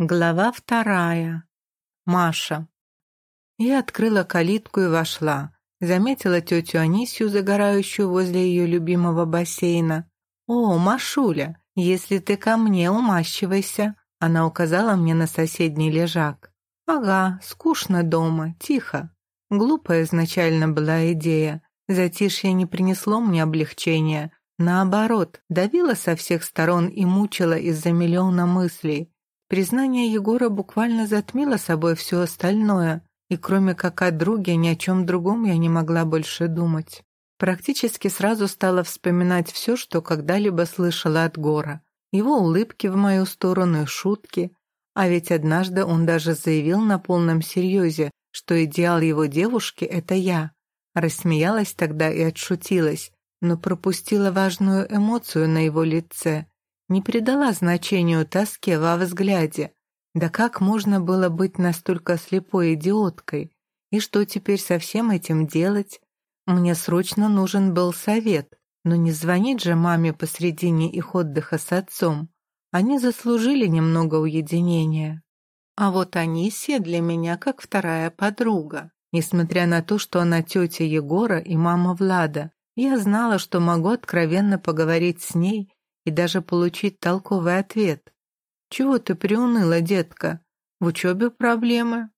Глава вторая. Маша. Я открыла калитку и вошла. Заметила тетю Анисью, загорающую возле ее любимого бассейна. «О, Машуля, если ты ко мне, умащивайся!» Она указала мне на соседний лежак. «Ага, скучно дома, тихо». Глупая изначально была идея. Затишье не принесло мне облегчения. Наоборот, давило со всех сторон и мучило из-за миллиона мыслей. Признание Егора буквально затмило собой все остальное, и кроме как о друге ни о чем другом я не могла больше думать. Практически сразу стала вспоминать все, что когда-либо слышала от Гора. Его улыбки в мою сторону и шутки. А ведь однажды он даже заявил на полном серьезе, что идеал его девушки — это я. Рассмеялась тогда и отшутилась, но пропустила важную эмоцию на его лице не придала значению тоске во взгляде. Да как можно было быть настолько слепой идиоткой? И что теперь со всем этим делать? Мне срочно нужен был совет, но не звонить же маме посредине их отдыха с отцом. Они заслужили немного уединения. А вот Анисия для меня как вторая подруга. Несмотря на то, что она тетя Егора и мама Влада, я знала, что могу откровенно поговорить с ней и даже получить толковый ответ. «Чего ты приуныла, детка? В учебе проблемы?»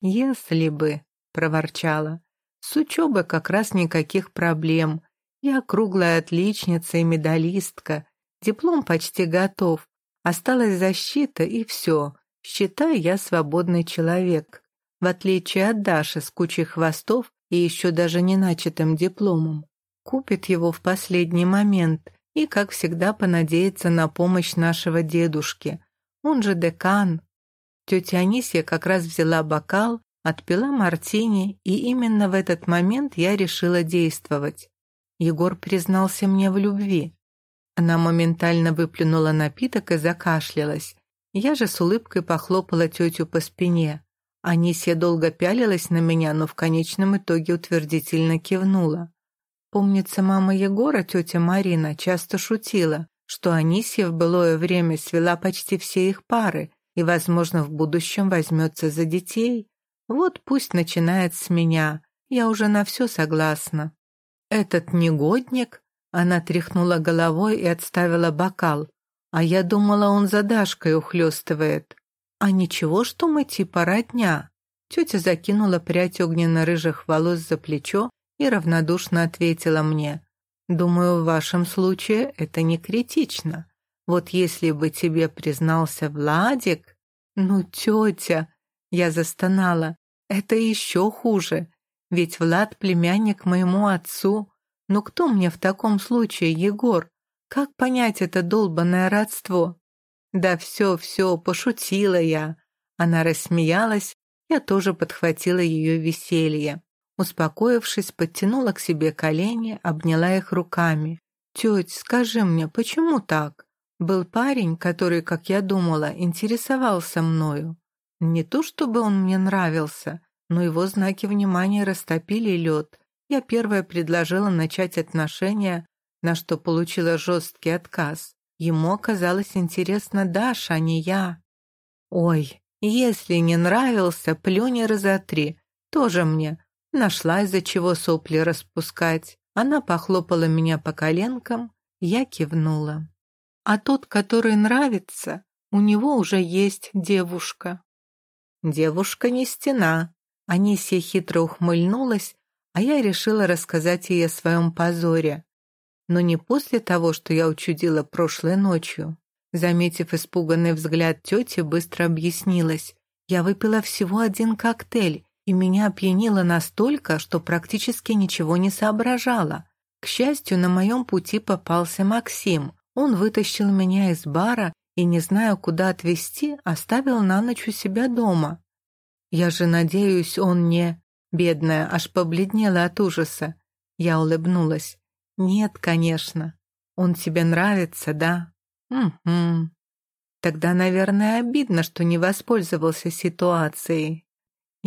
«Если бы», — проворчала, — «с учебой как раз никаких проблем. Я круглая отличница и медалистка. Диплом почти готов. Осталась защита, и все. Считай, я свободный человек. В отличие от Даши с кучей хвостов и еще даже не начатым дипломом. Купит его в последний момент, и, как всегда, понадеяться на помощь нашего дедушки. Он же декан. Тетя Анисия как раз взяла бокал, отпила мартини, и именно в этот момент я решила действовать. Егор признался мне в любви. Она моментально выплюнула напиток и закашлялась. Я же с улыбкой похлопала тетю по спине. Анисия долго пялилась на меня, но в конечном итоге утвердительно кивнула. Помнится, мама Егора, тетя Марина, часто шутила, что Анисья в былое время свела почти все их пары и, возможно, в будущем возьмется за детей. Вот пусть начинает с меня, я уже на все согласна. Этот негодник, она тряхнула головой и отставила бокал, а я думала, он за Дашкой ухлёстывает. А ничего, что мы типа родня. Тетя закинула прядь огненно-рыжих волос за плечо и равнодушно ответила мне, «Думаю, в вашем случае это не критично. Вот если бы тебе признался Владик...» «Ну, тетя!» Я застонала. «Это еще хуже. Ведь Влад племянник моему отцу. Ну кто мне в таком случае, Егор? Как понять это долбанное родство?» «Да все, все, пошутила я». Она рассмеялась, я тоже подхватила ее веселье. Успокоившись, подтянула к себе колени, обняла их руками. «Теть, скажи мне, почему так? Был парень, который, как я думала, интересовался мною. Не то чтобы он мне нравился, но его знаки внимания растопили лед. Я первая предложила начать отношения, на что получила жесткий отказ. Ему оказалось интересно Даша, а не я. Ой, если не нравился, плюнь и разотри. Тоже мне. Нашла из-за чего сопли распускать. Она похлопала меня по коленкам, я кивнула. А тот, который нравится, у него уже есть девушка. Девушка не стена. Анисия хитро ухмыльнулась, а я решила рассказать ей о своем позоре. Но не после того, что я учудила прошлой ночью. Заметив испуганный взгляд тети, быстро объяснилась. Я выпила всего один коктейль и меня опьянило настолько, что практически ничего не соображала. К счастью, на моем пути попался Максим. Он вытащил меня из бара и, не зная, куда отвезти, оставил на ночь у себя дома. Я же надеюсь, он не... Бедная, аж побледнела от ужаса. Я улыбнулась. «Нет, конечно. Он тебе нравится, да?» «Угу. Тогда, наверное, обидно, что не воспользовался ситуацией.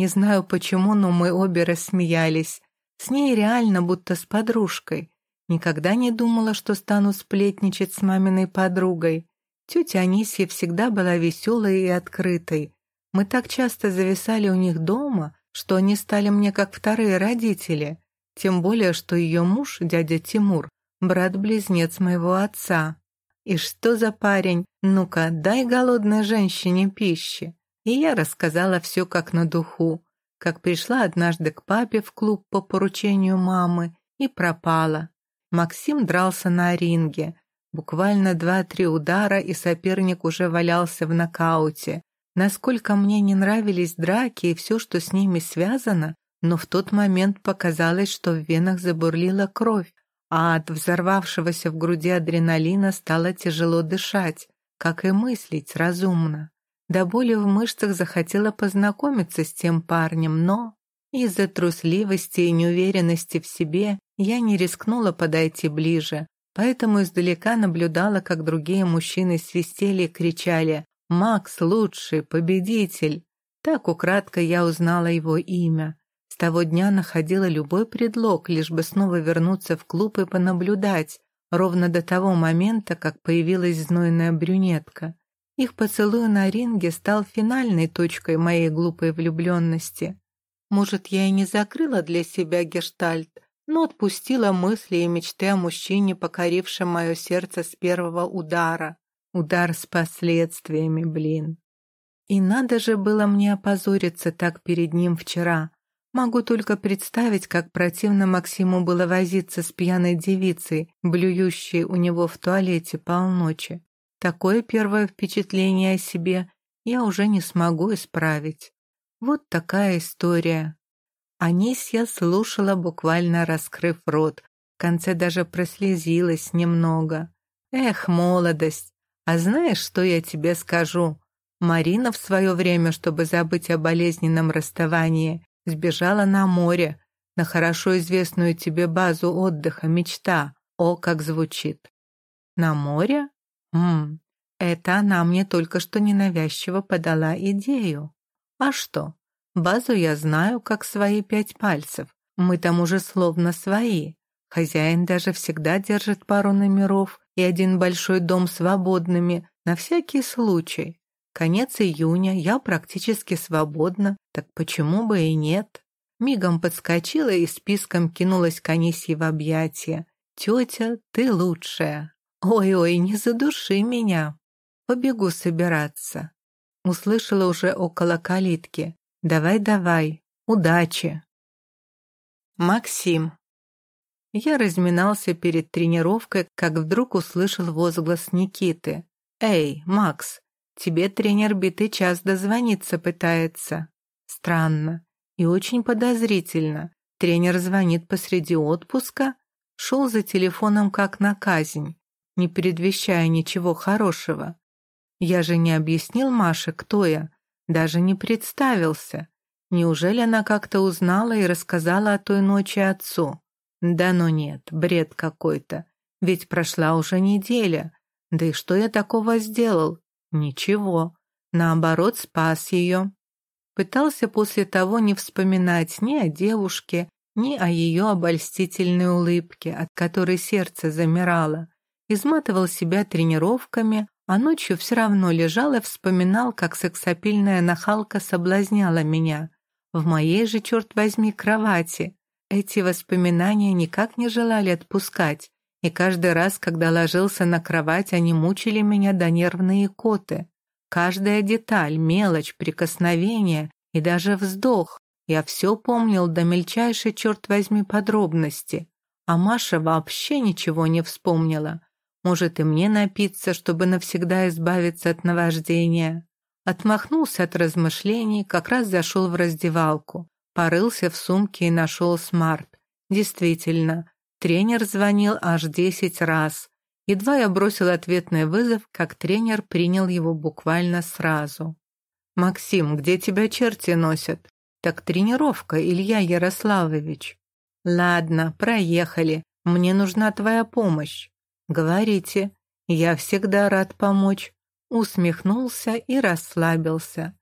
Не знаю почему, но мы обе рассмеялись. С ней реально будто с подружкой. Никогда не думала, что стану сплетничать с маминой подругой. Тетя Анисья всегда была веселой и открытой. Мы так часто зависали у них дома, что они стали мне как вторые родители. Тем более, что ее муж, дядя Тимур, брат-близнец моего отца. И что за парень? Ну-ка, дай голодной женщине пищи. И я рассказала все как на духу, как пришла однажды к папе в клуб по поручению мамы и пропала. Максим дрался на ринге, Буквально два-три удара, и соперник уже валялся в нокауте. Насколько мне не нравились драки и все, что с ними связано, но в тот момент показалось, что в венах забурлила кровь, а от взорвавшегося в груди адреналина стало тяжело дышать, как и мыслить разумно. До боли в мышцах захотела познакомиться с тем парнем, но из-за трусливости и неуверенности в себе я не рискнула подойти ближе, поэтому издалека наблюдала, как другие мужчины свистели и кричали «Макс лучший, победитель!». Так украдко я узнала его имя. С того дня находила любой предлог, лишь бы снова вернуться в клуб и понаблюдать, ровно до того момента, как появилась знойная брюнетка. Их поцелуй на ринге стал финальной точкой моей глупой влюбленности. Может, я и не закрыла для себя гештальт, но отпустила мысли и мечты о мужчине, покорившем мое сердце с первого удара. Удар с последствиями, блин. И надо же было мне опозориться так перед ним вчера. Могу только представить, как противно Максиму было возиться с пьяной девицей, блюющей у него в туалете полночи. Такое первое впечатление о себе я уже не смогу исправить. Вот такая история. Анисья слушала, буквально раскрыв рот. В конце даже прослезилась немного. «Эх, молодость! А знаешь, что я тебе скажу? Марина в свое время, чтобы забыть о болезненном расставании, сбежала на море, на хорошо известную тебе базу отдыха «Мечта». О, как звучит! На море? Хм, это она мне только что ненавязчиво подала идею. А что? Базу я знаю, как свои пять пальцев. Мы там уже словно свои. Хозяин даже всегда держит пару номеров и один большой дом свободными, на всякий случай. Конец июня, я практически свободна, так почему бы и нет? Мигом подскочила и списком кинулась к Анисье в объятия. «Тетя, ты лучшая! Ой-ой, не задуши меня! Побегу собираться!» Услышала уже около калитки. Давай-давай, удачи. Максим. Я разминался перед тренировкой, как вдруг услышал возглас Никиты. «Эй, Макс, тебе тренер битый час дозвониться пытается». Странно и очень подозрительно. Тренер звонит посреди отпуска, шел за телефоном как на казнь, не предвещая ничего хорошего. Я же не объяснил Маше, кто я, даже не представился. Неужели она как-то узнала и рассказала о той ночи отцу? Да ну нет, бред какой-то. Ведь прошла уже неделя. Да и что я такого сделал? Ничего. Наоборот, спас ее. Пытался после того не вспоминать ни о девушке, ни о ее обольстительной улыбке, от которой сердце замирало. Изматывал себя тренировками, а ночью все равно лежал и вспоминал, как сексапильная нахалка соблазняла меня. В моей же, черт возьми, кровати. Эти воспоминания никак не желали отпускать, и каждый раз, когда ложился на кровать, они мучили меня до нервные коты. Каждая деталь, мелочь, прикосновение и даже вздох. Я все помнил до мельчайшей, черт возьми, подробности. А Маша вообще ничего не вспомнила. Может, и мне напиться, чтобы навсегда избавиться от наваждения. Отмахнулся от размышлений, как раз зашел в раздевалку. Порылся в сумке и нашел смарт. Действительно, тренер звонил аж десять раз. Едва я бросил ответный вызов, как тренер принял его буквально сразу. «Максим, где тебя черти носят?» «Так тренировка, Илья Ярославович». «Ладно, проехали. Мне нужна твоя помощь». «Говорите, я всегда рад помочь», усмехнулся и расслабился.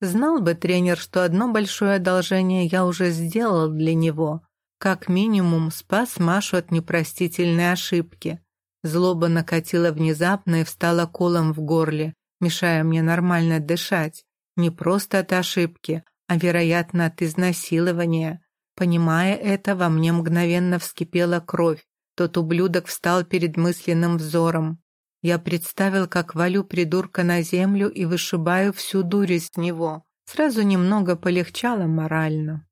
Знал бы тренер, что одно большое одолжение я уже сделал для него, как минимум спас Машу от непростительной ошибки. Злоба накатила внезапно и встала колом в горле, мешая мне нормально дышать. Не просто от ошибки, а, вероятно, от изнасилования. Понимая это, во мне мгновенно вскипела кровь. Тот ублюдок встал перед мысленным взором. Я представил, как валю придурка на землю и вышибаю всю дурь из него. Сразу немного полегчало морально.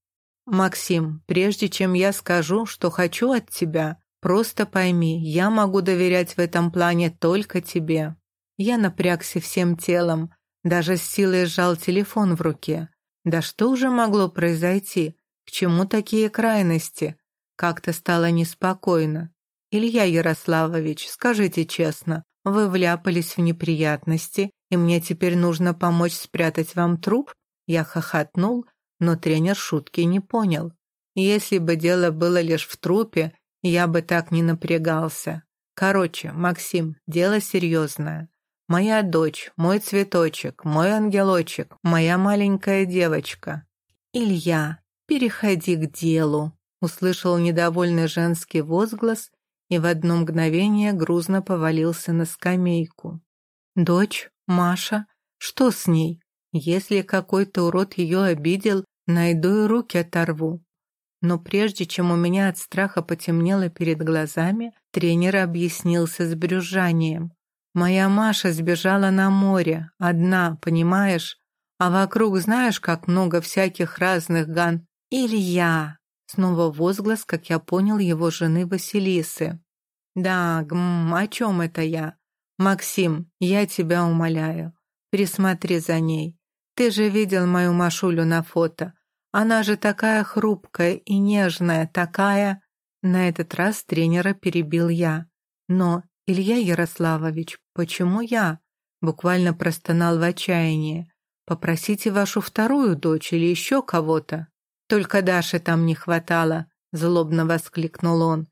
«Максим, прежде чем я скажу, что хочу от тебя, просто пойми, я могу доверять в этом плане только тебе». Я напрягся всем телом, даже с силой сжал телефон в руке. Да что уже могло произойти? К чему такие крайности? Как-то стало неспокойно. Илья Ярославович, скажите честно, вы вляпались в неприятности, и мне теперь нужно помочь спрятать вам труп? Я хохотнул, но тренер шутки не понял. Если бы дело было лишь в трупе, я бы так не напрягался. Короче, Максим, дело серьезное. Моя дочь, мой цветочек, мой ангелочек, моя маленькая девочка. Илья, переходи к делу. Услышал недовольный женский возглас и в одно мгновение грузно повалился на скамейку. Дочь, Маша, что с ней? Если какой-то урод ее обидел, найду и руки оторву. Но прежде чем у меня от страха потемнело перед глазами, тренер объяснился с брюзжанием. Моя Маша сбежала на море, одна, понимаешь? А вокруг знаешь, как много всяких разных ган... Илья! Снова возглас, как я понял, его жены Василисы. Да, гм, о чем это я? Максим, я тебя умоляю, присмотри за ней. Ты же видел мою Машулю на фото. Она же такая хрупкая и нежная, такая... На этот раз тренера перебил я. Но «Илья Ярославович, почему я?» Буквально простонал в отчаянии. «Попросите вашу вторую дочь или еще кого-то». «Только Даши там не хватало», — злобно воскликнул он.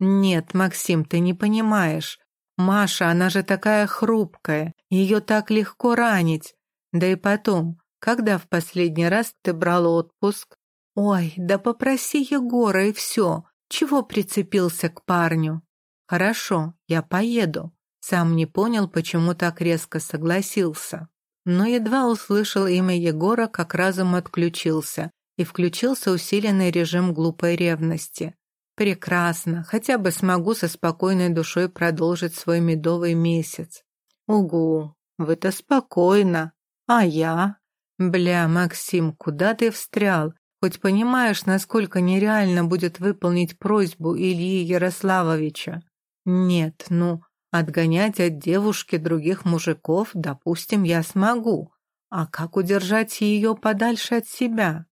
«Нет, Максим, ты не понимаешь. Маша, она же такая хрупкая, ее так легко ранить. Да и потом, когда в последний раз ты брал отпуск? Ой, да попроси Егора и все. Чего прицепился к парню?» «Хорошо, я поеду». Сам не понял, почему так резко согласился. Но едва услышал имя Егора, как разум отключился, и включился усиленный режим глупой ревности. Прекрасно, хотя бы смогу со спокойной душой продолжить свой медовый месяц. Угу, вы-то спокойно. А я? Бля, Максим, куда ты встрял? Хоть понимаешь, насколько нереально будет выполнить просьбу Ильи Ярославовича? Нет, ну, отгонять от девушки других мужиков, допустим, я смогу. А как удержать ее подальше от себя?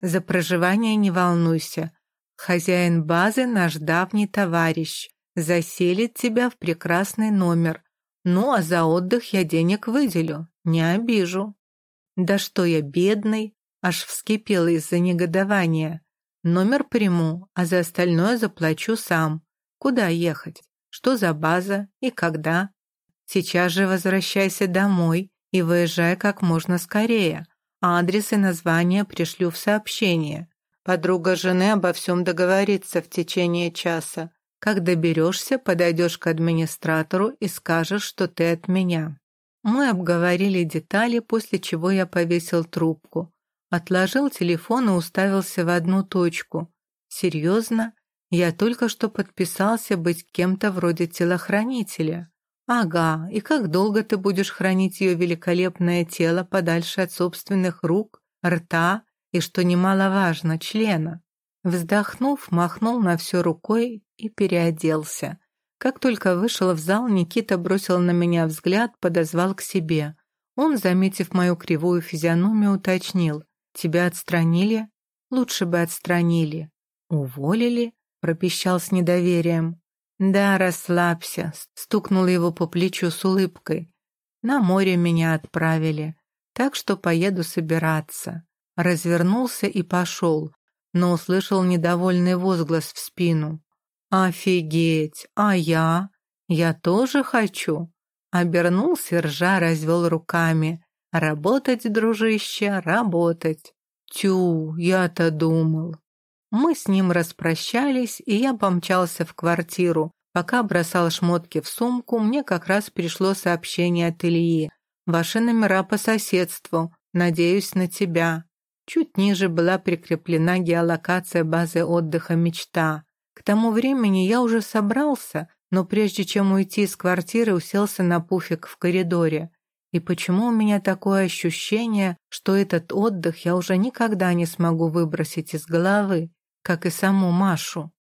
За проживание не волнуйся. Хозяин базы наш давний товарищ. Заселит тебя в прекрасный номер. Ну, а за отдых я денег выделю, не обижу. Да что я бедный, аж вскипела из-за негодования. Номер приму, а за остальное заплачу сам. Куда ехать? Что за база и когда? Сейчас же возвращайся домой и выезжай как можно скорее. Адрес и название пришлю в сообщение. Подруга жены обо всем договорится в течение часа. Как доберешься, подойдешь к администратору и скажешь, что ты от меня. Мы обговорили детали, после чего я повесил трубку. Отложил телефон и уставился в одну точку. Серьезно? Я только что подписался быть кем-то вроде телохранителя. Ага, и как долго ты будешь хранить ее великолепное тело подальше от собственных рук, рта и, что немаловажно, члена? Вздохнув, махнул на все рукой и переоделся. Как только вышел в зал, Никита бросил на меня взгляд, подозвал к себе. Он, заметив мою кривую физиономию, уточнил. «Тебя отстранили?» «Лучше бы отстранили». «Уволили?» пропищал с недоверием. «Да, расслабься», — стукнула его по плечу с улыбкой. «На море меня отправили, так что поеду собираться». Развернулся и пошел, но услышал недовольный возглас в спину. «Офигеть! А я? Я тоже хочу!» Обернулся, ржа развел руками. «Работать, дружище, работать!» «Тю, я-то думал!» Мы с ним распрощались, и я помчался в квартиру, Пока бросал шмотки в сумку, мне как раз пришло сообщение от Ильи. «Ваши номера по соседству. Надеюсь на тебя». Чуть ниже была прикреплена геолокация базы отдыха «Мечта». К тому времени я уже собрался, но прежде чем уйти из квартиры, уселся на пуфик в коридоре. И почему у меня такое ощущение, что этот отдых я уже никогда не смогу выбросить из головы, как и саму Машу?